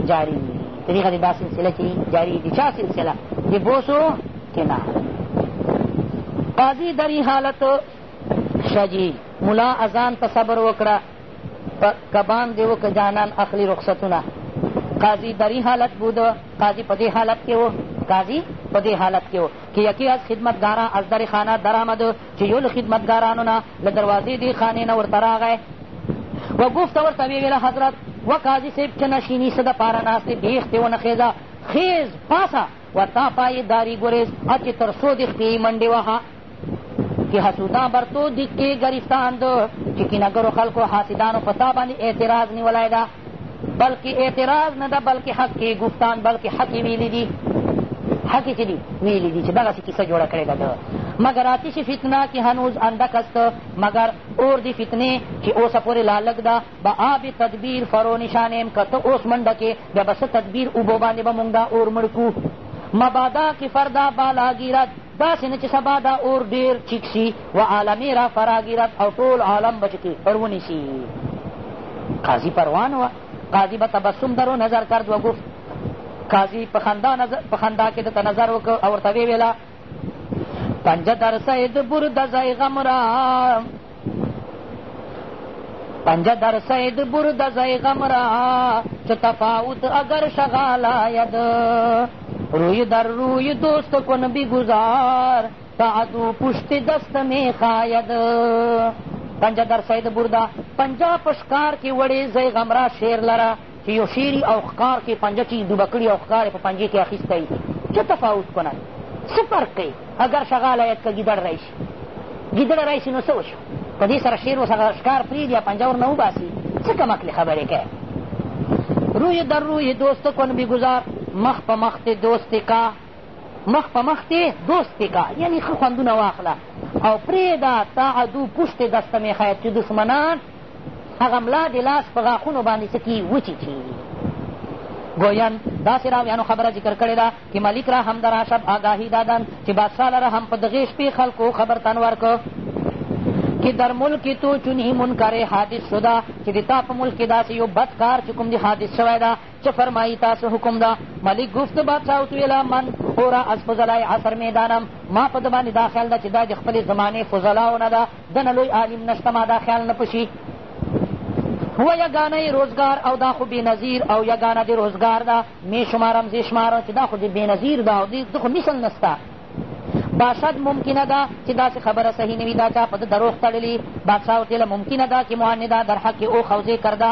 جاري وي تر هغه دې دا سلسله چې جاري وي د چا سلسله د بوسو کې نه قاضي دري حالت شجي ملا اذان ته صبر وکړه کبان دې وکړه جانان اخلي رخصتونه قاضي دري حالت بود قاضي په دې حالت کې و قاضي په دې حالت کې و که یکی از خدمتګاران از در خانه درآمد چې یو له خدمتګارانو نه له دروازې دې خانې نه ورته راغی و گفت ورته ویې ویله حضرت و قاضي صاحب ته نشیني څه دپاره ناست یې بېخ دې ونښېده خېز پاسه و تا پایې داري ګریز ا چې تر څو دې خپې منډې وهه که حسودان بر تو دیکې ګریستان ده چې کینهګرو خلکو حاسدانو په تا باندې اعتراض نیولی ده بلکې اعتراض نه ده بلکې حق یې ګفتان بلکې حق یې ویلي دي حق یې چې دي ویلي دي چې دغسې کیسه جوړه کړې ده ده مګر آتش فتنه کې هنوز اندک است مګر اور دی فتنې چې اوسه پورې لالک ده به آب تدبیر فرو نشان یم که ته اوس منډه کې بیا به څه تدبیر اوبو باندې به مونږ دا اور مړ کړو مبادا کې فردا بالا ګیرد داسې نه چې سبا دا اور ډېر ټیټ سي و عالمې را فرا ګیرد او ټول عالم به چکې پر ونیسي قاضي پروان وه قاضي به تبسم درو نظر کرد و گفت قاضي په خندا, نظر... په خندا کې دته نظر وکړ او ورته ویې ویله پنجه در سید برد زی غم را پنجه در سید برد زی غم را چه تفاوت اگر شغال آید روی در روی دوست کن بگذار تا عدو پشت دست می خاید پنجه در سید برده پنجه پشکار کی وڑی زی غم را شیر لره چې یو شیری او ښکار کې پنجه چیز ډوبه کړي او ښکار یې په پنجې کې اخیستی چه تفاوت کنه څه فرق کوي اګر شغال آید که ګیدړ راشي ګیدړ راشي نو څه وشو په دې سره شیر ورسره ښکار پرېږدي یا پنجه ورنه وباسي څه کم عقلې خبرې کوي روی در روی دوست کن بګزار مخ په مخ دې دوست کا مخ په مخ دې دوست کا یعنی ښه خوندونه واخله او پرېږده تا عدو پوښتې دسته مې خیر چې دښمنان هغه ملا د لاس په غاښونو باندې څه کي وچیچي گویند داسې راویانو خبره ذکر کړې ده چې ملک را هم درا شب آګاهی دادن چې بادشاه لره هم په دغې شپې خلکو خبر تن ورکړ که در ملک تو چنی منکر حادث شده چې د تا په ملک کې داسې یو بد کار چې کوم د حادث شوی ده چه فرمایی تاسو حکم ده ملک گفت بادشاہ ویلا من خورا از فضلای عصر میدانم ما په ده باندې دا خیال ده چې دا د خپلې زمانې فضلاو نه ده دنه لوی عالم نشته ما دا خیال نه پشي و یګانه یې روزګار او دا خو بېنظیر او یګانه دې روزګار ده مې شمارم زې شمارم چې دا خو دې بېنظیر ده او دې خو مثل نسته باشد ممکنه ده چې داسې خبره صحیح نه وي دا چا په ده دروغ تړلي بادشاه ورته ممکنه ده چې مهندې دا در حق کې او خوځې کرده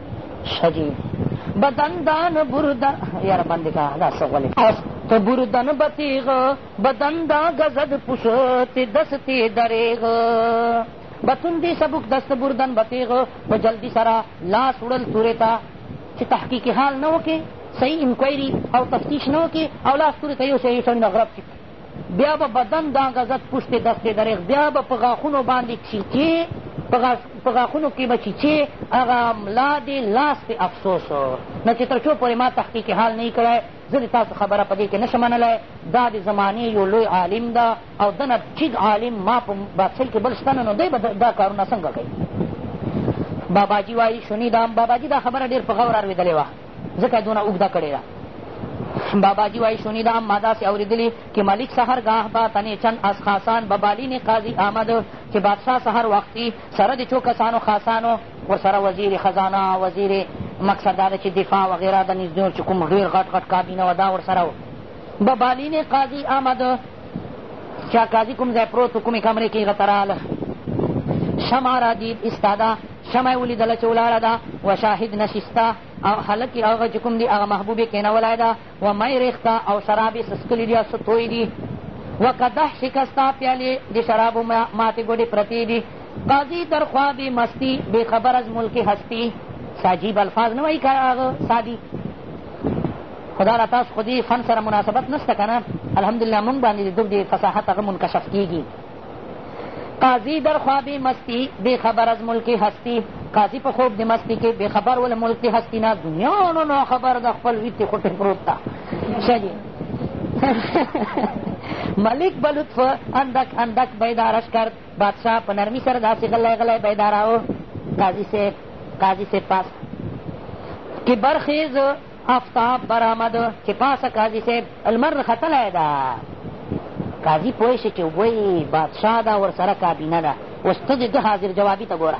شجی بدن دان بردا یار بند کا دا سوال است بردن بتیغ بدن دا گزد پشت دستی دریغ بتون دی سبک دست بردن بتیغ په جلدی سره لاس وړل تورې ته چې تحقیقي حال نه وکړي صحیح انکوایري او تفتیش نه وکړي او لاس تورې ته یو شی یو شی نه غرب شي بیا به بدن دا غزت پوشتې دستې درېخ بیا به په غاښونو باندې چیچې په غاښونو کې به چیچې هغه ملا دې لاس پې افسوس نه چې تر څو پورې ما تحقیق حال نه کړی زه د تاسو خبره په دې کې نشم منلی دا د زمانې یو لوی عالم ده او دنه ټیګ عالم ما په بادشل کې بل شته نه نو دی به دا کارونه څنګه کوي باباجي وایي شنیدم باباجي دا خبره ډېر په غور اورېدلې وه ځکه دونه اوږده کړې ده باباجی وای شنیده هم ما داسې اورېدلي که ملک سحر گاه به تنې چند از خاصان به بالین قاضي آمد چې بادشاه سحر وختي سره د چو کسانو خاصانو ورسره وزیر خزانه وزیر مقصد دا ده چې دفاع وغیره د نږدې چې کوم ډېر غټ غټ کابینه وه دا ورسره و به بالین قاضي آمد چې قاضي کوم ځای پروت و کومې کمرې کې هغه ته راغله شمع را دید استاده شمع یې ولیدله چې ولاړه ده و شاهد نشسته او هلک یې هغه چې کوم دي هغه محبوب یې کېنولی ده و می ریخته او شراب یې څه څکلي دي او څه توی دي و قدح شکسته پیالې د شرابو ماتې ګوډې پرتې دي قاضي در خوا بې مستي بې خبر از ملک هستي څه عجیب الفاظ نه وایي که هغه سادي خو دا را تاسو خو دې فن سره مناسبت نشته که نه الحمدلله مونږ باندې د دوب د فصاحت هغه منکشف کېږي قاضي در خوابې مستي بې خبر از ملک هستي قاضي په خوب د مستي کې بې خبر و له ملک د هستي نه دنیا نه ناخبر د خپل ویتې خوټې پروت ده ښه دي ملک به لطف اندک اندک بیدارش کرد بادشاه په نرمي سره داسې غلی غلی بیداراو قاضي صاحب قاضي صاحب پاس کې برخیز افتاب برآمد چې پاسه قاضي صیب لمر ختلی ده. قاضي پوه شي چې وایي بادشاه ده ورسره کابینه ده اوس ته دې ده حاضر جوابي ته ګوره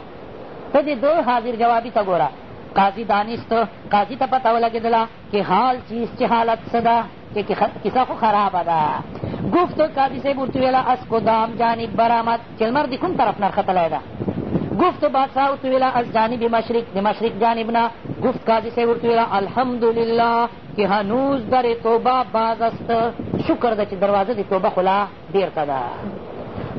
ته دې ده حاضر جوابي ته ګوره قاضي دانست قاضي ته پته ولګېدله چې حال چیز چې حالت څه ده که کیسه خو خرابه ده گفت و قاضی صاحب ورته ویله از کدام جانب برآمد چې لمر د کوم طرف نه ختلی ده گفت و بادشاه ورته ویله از جانب مشرق د مشرق جانب نه گفت قاضی صاحب ورته ویله الحمدلله که هنوز در توبه باز است شکر ده چې دروازه د توبه خلا بیرته ده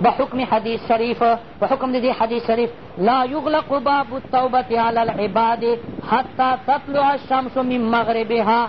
به حکم حدیث شریف په حکم د دې حدیث شریف لا یغلق باب التوبة علی العباد حتی تطلع الشمس من مغربها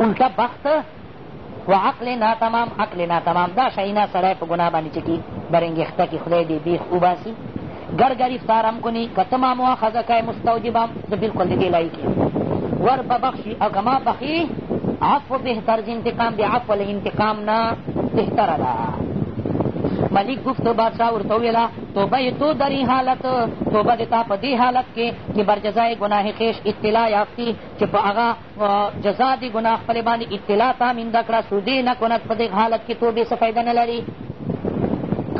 الټه بخت و عقل ناتمام عقل ناتمام دا شینا سړی په ګناه باندې چې کي برنګېخته کي خدای دې بیخ وباسي گر گرفتارم کنی که ته ما مؤاخذه کوې مستوجبم زه بلکل د دې لایق یم ور به بخشي او که ما بخي عفو بهتر ز انتقام د عفو له انتقام نه بهتره ده ملک گفت بادشاہ ورته وویله توبه یې تو در این حالت توبه د تا په دې حالت کې چې بر جزای ګناه خیش اطلاع یافتی چې په هغه جزا دې ګناه خپلې باندې اطلاع تامینده کړه سودې نه کند په دې حالت کې توبې څه فایده نه لري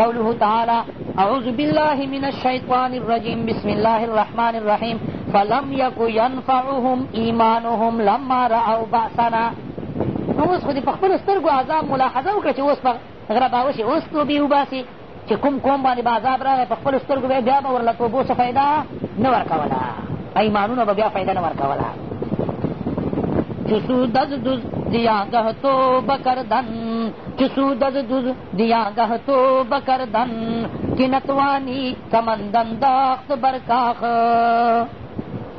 قوله تعالی اعوذ بالله من الشیطان الرجیم بسم الله الرحمن الرحیم فلم یک ینفعهم ایمانهم لما رأوا بأسنا نو اوس خو دې په خپلو سترګو عذاب ملاحظه وکړه چې اوس په غرباوه شي اوس توبې وباسي چې کوم قوم باندې به عذاب راغی په خپلو سترګو به بیا به ورله توبو څه فایده نه ورکوله ایمانونه به بیا فایده نه ورکوله چې سود از دوز دیاګه توبه کردن چې سود از دوز دیاګه توبه کردن که نتوانی کمندن داخت برکاخ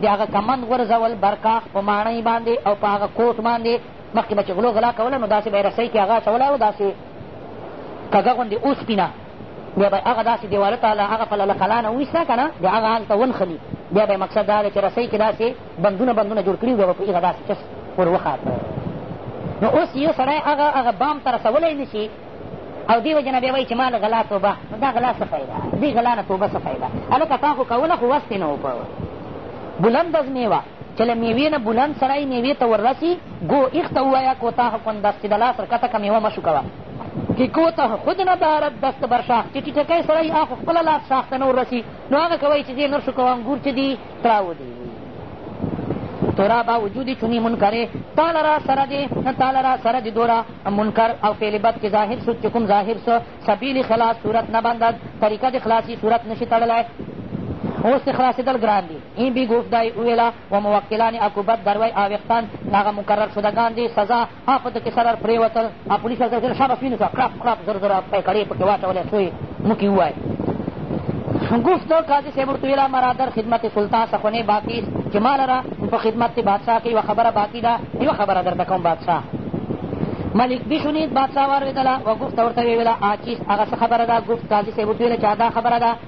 د هغه کمند غورځول بر کاخ په ماڼۍ باندې او په هغه کوټ باندې مخکې به چې غلو غلا کوله نو داسې به یې رسۍ کې هغه اچولی او داسې کږه غوندې اوسپینه بیا به هغه داسې دیواله ته له هغه پله له کلا نه وویسته که نه بیا هغه هلته ونښلي بیا به یې مقصد دا دی چې رسۍ کې داسې بندونه بندونه جوړ کړي بیا به په هغه داسې چس ور وخاته نو اوس یو سړی هغه هغه بام ته رسولی نه شي او دې وجې نه بیا وایي چې ما له غلا توبه نو دا غلا څه فایده دې غلا نه توبه څه فایده هلکه تا خو کوله خو وس دې نه وکړ بلند از میوه چې له میوې نه بلند سړی میوې ته وررسي ګو ایخ ته ووایه کوتاه کن دست چې د لاس رکته که میوه مه شو کوه چې کوتاه خود نه دارد دست بر شاخ چې ټیټکی سړی آخو خپله لاس شاخ ته نه وررسي نو هغه کوی چې دې نر شو کوه انګور چې دي تراو دی تورا با وجودی چونی منکرې تا لرا سره دی تا لرا سره دی دورا منکر او فعل بد کې ظاهر سود چې کوم ظاهر سو سبیل خلاص صورت نه بندد طریقه د خلاصي صورت نشي تړلی اوس د خلاصېدل ګران دي این بی ګفت دای وویله و موکلان عقوبت دروی آویختان هغه مقرر شدګان دي سزا هغه په دکې سره پرېوتل او پولیس ورته ویل شابه سوینو ته کړاپ کړاپ زر زر پیکړې پکې واچولې څو یې مکې ووایه گفت قاضی صاحب ورته ویله مرادر خدمت سلطان سخونې باقي چې ما لره په خدمت کې بادشاه کې یوه خبره باقي ده یوه خبره درته کوم بادشاه ملک بشنید بادشاه واورېدله و گفت ورته ویې ویله آچیست هغه څه خبره ده گفت قاضي صاحب ورته ویله چې دا خبره ده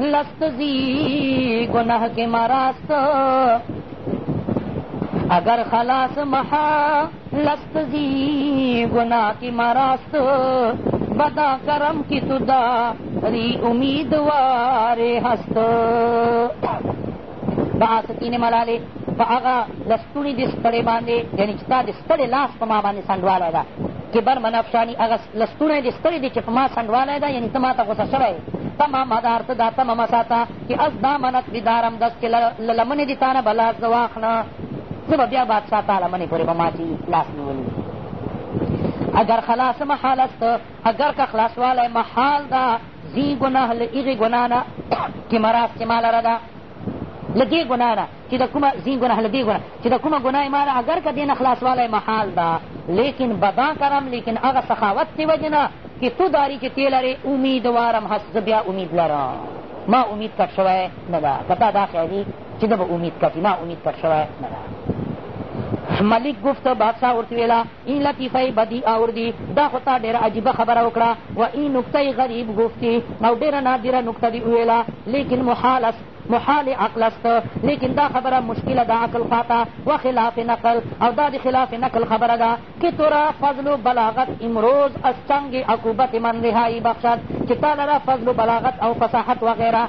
لست زی گناہ کے ماراست اگر خلاص محا لست زی گناہ کے ماراست بدا کرم کی تدا ری امیدوار ہست دا سکینې ملالې په هغه لستوڼي دې ستړې باندې یعنې چې تا د ستړې لاس په ما باندې څنډوالی ده چې بر من افشاني هغه لستوڼی دې ستړې دي چې په ما څنډوالی ده یعنې ته ما ته غوسه شوی تما مدار ته دا تمه مه ساته چې از دا منت دي دارم دس چې له لمنې دې تا نه به لاس زه واخله زه به بیا بادشاه تا لمنې پورې به ما چې لاس نیولي اگر خلاص محال است اگر که خلاصوالی محال ده دې ګناه له هغې ګناه نه چې مراس چې ما لره ده له دې ګناه نه چې د کومه ځین ګناه له دې ګناه چې د کومه ګناه ما ده اګر که دې نه خلاصوالی محال ده لیکن بدا کرم لیکن هغه سخاوت دې وجې نه چې تو داری چې تې لرې امیدوارم هس زه بیا امید لرم ما امید کټ شوی نه ده که تا دا خیالي چې ده به امید کټي ما امید کټ شوی نه ده ملک گفت بادشاہ ورته ویلا این لطیفه بدیع آوردی دا خو تا ډیره عجیبه خبره وکړه و این نکته غریب گفتی او ډیره نادره نکته دی وویله لیکن محال است محال عقل است لیکن دا خبره مشکله ده عقل خواته و خلاف نقل او دا د خلاف نقل خبره ده که تو را فضل و بلاغت امروز از چنگ عقوبت من رهایی بخشد چې تا لره فضل و بلاغت او فصاحت وغیره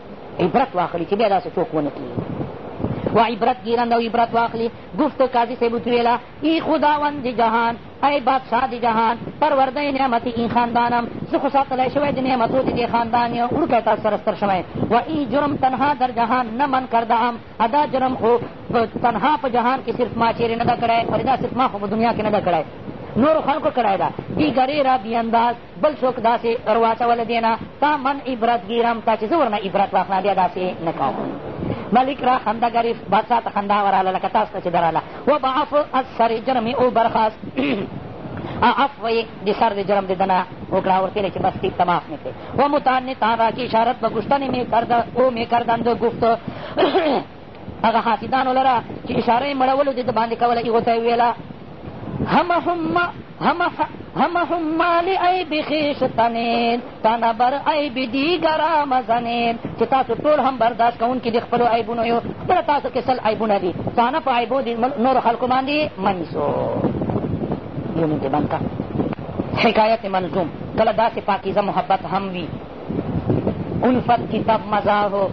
عبرت واخلي چې بیا داسې څوک ونه کړي و عبرت گیرند او عبرت واخلي گفت قاضي صاحب ورته ویله ای خداوند جهان ای بادشاه د جهان پرورده نعمت این خاندانم زه خو ساتلی شوی د نعمتو د دې خاندان یم وړوکی تاسو سره ستر شوی و این جرم تنها در جهان نه من کرده ام ادا جرم خو تنها په جهان کې صرف ما چیرې نه ده کړی ولې دا صرف ما خو په دنیا کې نه ده کړی نورو خلکو کړی ده دیګرې را بیانداز بل څوک داسې تر واچوله دې نه تا من عبرت ګیرم تا چې زه ورنه عبرت واخلم بیا داسې نه کوم ملک را خنده گرفت بادشاه ته خندا وراله لکه تاسو ته چې دراله و به عفو از سر جرمې او برخاست عفو یې د سر د جرم د دنه وکړه ورته چې بس تی تماف مې کړې و متعنې تان را کې اشارت به ګشتنې مې کرده او مې کردند گفت هغه حافظانو لره چې اشاره یې مړولو دې د باندې کوله هغو ته یې ویله همهم همهم مالی ای بخیش تنین تانا بر ای بی دیگرا مزنین چې تاسو ټول هم برداشت کوونکي د خپلو عیبونو یو خپله تاسو کې سل عیبونه دي تانا په عیبو د نورو خلکو باندې منیسو یو منټې بند حکایت منظوم کله داسې پاکیزه محبت هم وي الفت کی تب مزا ہو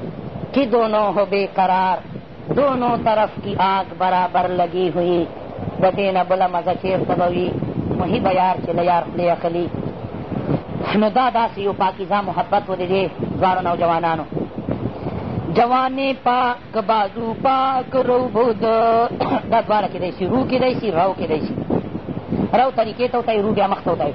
کہ دونوں ہو بے قرار دونوں طرف کی آگ برابر لگی ہوئی د دې نه بله مزه چېرته به وي محبه یار چې له یار خولې اخلي نو دا داسې یو پاکیزه محبت و د دې دواړو نوجوانانو جوانې پاک بازو پاک رو بود دا دواړه کېدای شي رو کېدای شي رو کېدای شي رو طریقې ته وتایي رو بیا مخ ته وتایي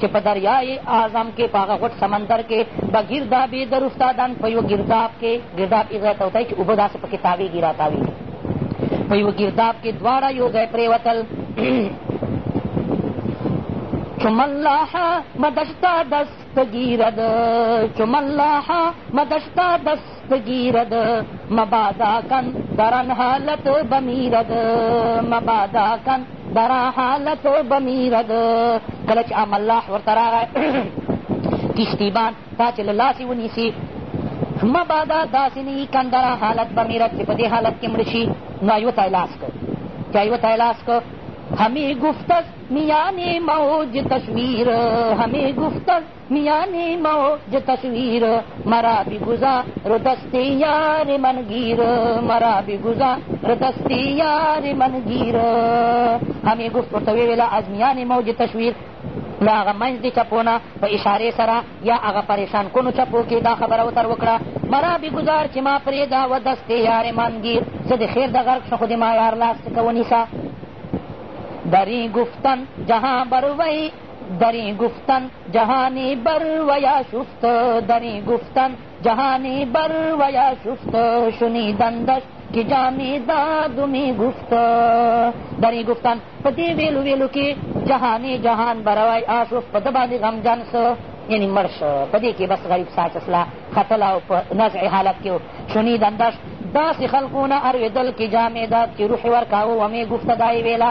چې په دریای اعظم کې په هغه غټ سمندر کې به ګردابې در افتادن په یوه ګرداب کې ګرداب یې ځای ته وتای چې اوبه داسې پکې تاوېږي را تاوېږي په یوه ګرداب کې دواړه یو ځای پرېوتل چم اللہ مدشتہ دست گیرد چم اللہ مدشتہ دست بگیرد مبادا کن در آن حالت بمیرد مبادا کن در آن حالت بمیرد کله چې آ ملاح ورته راغی کښتیبان تا چې له لاسې ونیسي مبادا داسې نه وي کن در آن حالت بمیرد چې په دې حالت کې مړ شي نو ایوه ته یې لاس کړ چې ایوه ته یې لاس کړ همې ګفتس میانې موج تشویر همې ګفتس میان موج تصویر مرا به گذار دست یار من گیر مرا به گذار دست یار من گیر همې گفت ورته ویې ویله از میان موج تصویر له هغه منځ دې چپو نه په اشارې سره یا هغه پریشان کنو چپو کې دا خبره وتر وکړه مرا بې ګزار چې ما پرېږده و دستې یار مانګیر زه د خیر د غرق شم خو د ما یار لاس څخه ونیسه دری گفتن جهان بروی دری گفتن جهانی بر و یا شفت دری گفتن جهانی بر و یا شفت شنیدندش که جامی داد می گفت دری گفتن په دې ویلو ویلو کې جهاني جهان بروای آشوف په ده باندې غمجن سو یعنی مړ شو په دې کې بس غریب ساچسله ختله او په نزع حالت کې و شنید انداش داسې خلقونه اروېدل کې جامې داد چې روح ورکاوه ومې ګفته دای ویله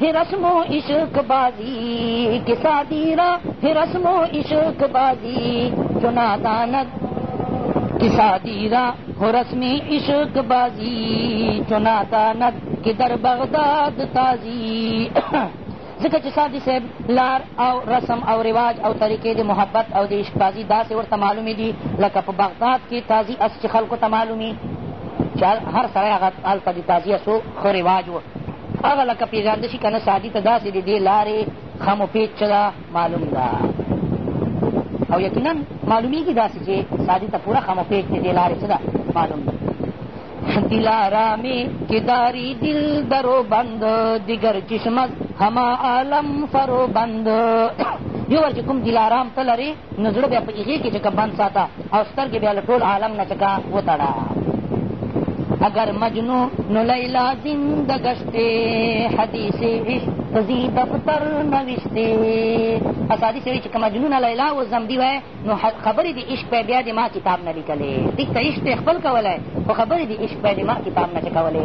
ہے رسم و عشق بازی کہ سادی را ہے رسم و عشق بازی جو ناداند کہ سادی را ہو رسم عشق بازی جو ناداند کہ در بغداد تازی ځکه چې سادي صاحب لار او رسم او رواج او طریقې د محبت او د عشقبازي داسې ورته معلومې دي لکه په بغداد کې تازي اس چې خلکو ته معلوم چې هر سړی هغه هلته د تعزیه سو ښه رواج و هغه لکه پېژانده شي که نه سعدي ته داسې د دې لارې خم و پېچ چې ده معلوم ده او یقینا معلومېږي داسې چې سعدي ته پوره خم و پېچ د دې لارې څه ده معلوم ده دلارامی کی داری دل درو بند دیگر چشمت هما عالم فرو بند یو ور چې کوم دلارام ته لرې نو زړه بیا په هغې کې چې که بند ساته او سترګې بیا له ټول عالم نه چکا وتړه اگر مجنون لیلا زنده گشتے حدیث عشق زی دفتر نوشتے اسادی سوی چې که مجنون لیلا و زمدی وای نو خبرې د عشق په بیا د ما کتاب نه لیکلې دیک ته عشق خپل کولای خو خبرې د عشق په د ما کتاب نه چې کولې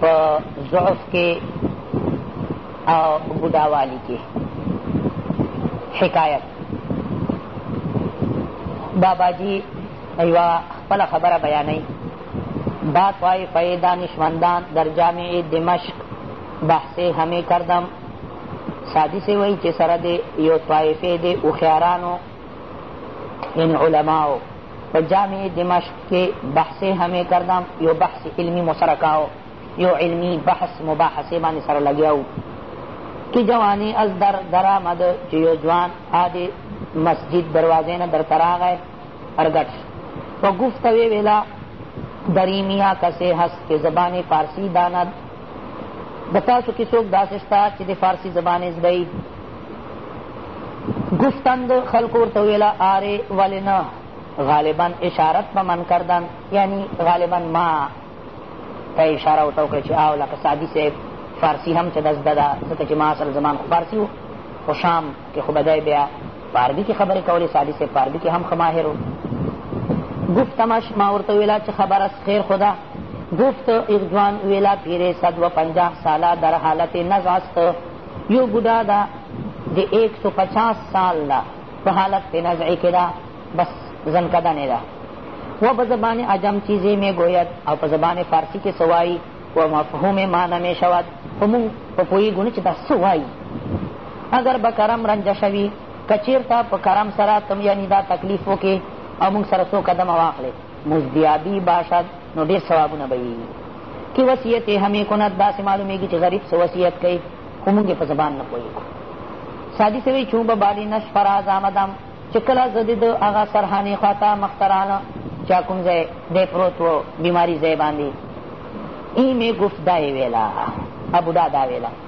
په ضعف کې او بډاوالي کې حکایت باباجي یوه خپله خبره بیانوي دا طایفه دانشمندان در جامع دمشق بحث همې کردم سادی سے وایي چې سره د یو طایفې د هوښیارانو ان علماو په جامع دمشق کې بحث همې کردم یو بحث علمي مو سره کاو یو علمي بحث مباحثې باندې سره لګیا وو که جواني از در درآمد چې یو ځوان عادې مسجد دروازې نه درته راغی ارګټ په ګفته وی ویلا دریمیا کسې هست که زبان فارسی داند د تاسو کې څوک داسې شته چې د فارسي زبان زده گفتند خلق ورته ویله آرې ولې نه غالبا اشارت په من کردن یعنی غالبا ما ته اشاره ورته وکړه چې او لکه سادي صاحب فارسي هم چې ده زده ده ځکه چې ما اصل زمان خو فارسي و خو شام کې خو به دی بیا په عربي کې خبرې کولې سادي صاحب په عربي کې هم ښه ماهر و گفتمش ما ورته ویلا چې خبر از خیر خدا گفت اغجوان ویلا پیرې صد و پنجاه ساله در حالت نزع است یو بوډا ده د ایک سو پچاس سال ده په حالت په نزع کې ده بس زنکدنې ده و به زبان عجم چیزې مې ګوید او په زبان فارسی کې سوایی و مفهوم معنی مې شود خو مونږ په پوهېږو نه چې دا څه وایي اگر به کرم رنجه شوي که چېرته په کرم سره تم یعنی دا تکلیف وکړې او مونږ سره څو قدمه واخلې مزدیابي باشد نو ډېر ثوابونه به یې که وصیت یې همې کند داسې معلومېږي چې غریب څه وصیت کوي خو مونږ په زبان نه پوهېږو سادي سوی چوبه بالی نش فراز آمدم چې کله زه د ده هغه سرحانې خوا ته مخته رانه چا کوم ځای دی پروت و بیماري ځای باندې ای مې گفت دا یې ویله ابودا دا ویله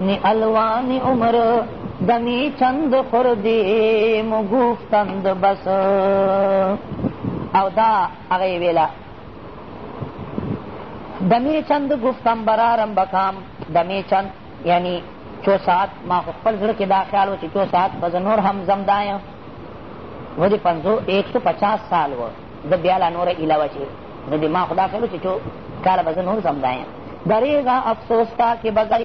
نی الوان عمر دمی چند خوردی مو گفتند بس او دا هغه ویلا دمی چند گفتم برارم بکام دمی چند یعنی چو ساعت ما خو خپل زړه کې دا خیال و چې چو ساعت به زه نور هم زم دا یم ولې پنځو ایک سو پچاس سال و زه بیا لا نوره ایله وه چې نو دې ما خو دا کړو چې ټول کاله به زه نور ځم دا یم درېږه افسوس تا کې به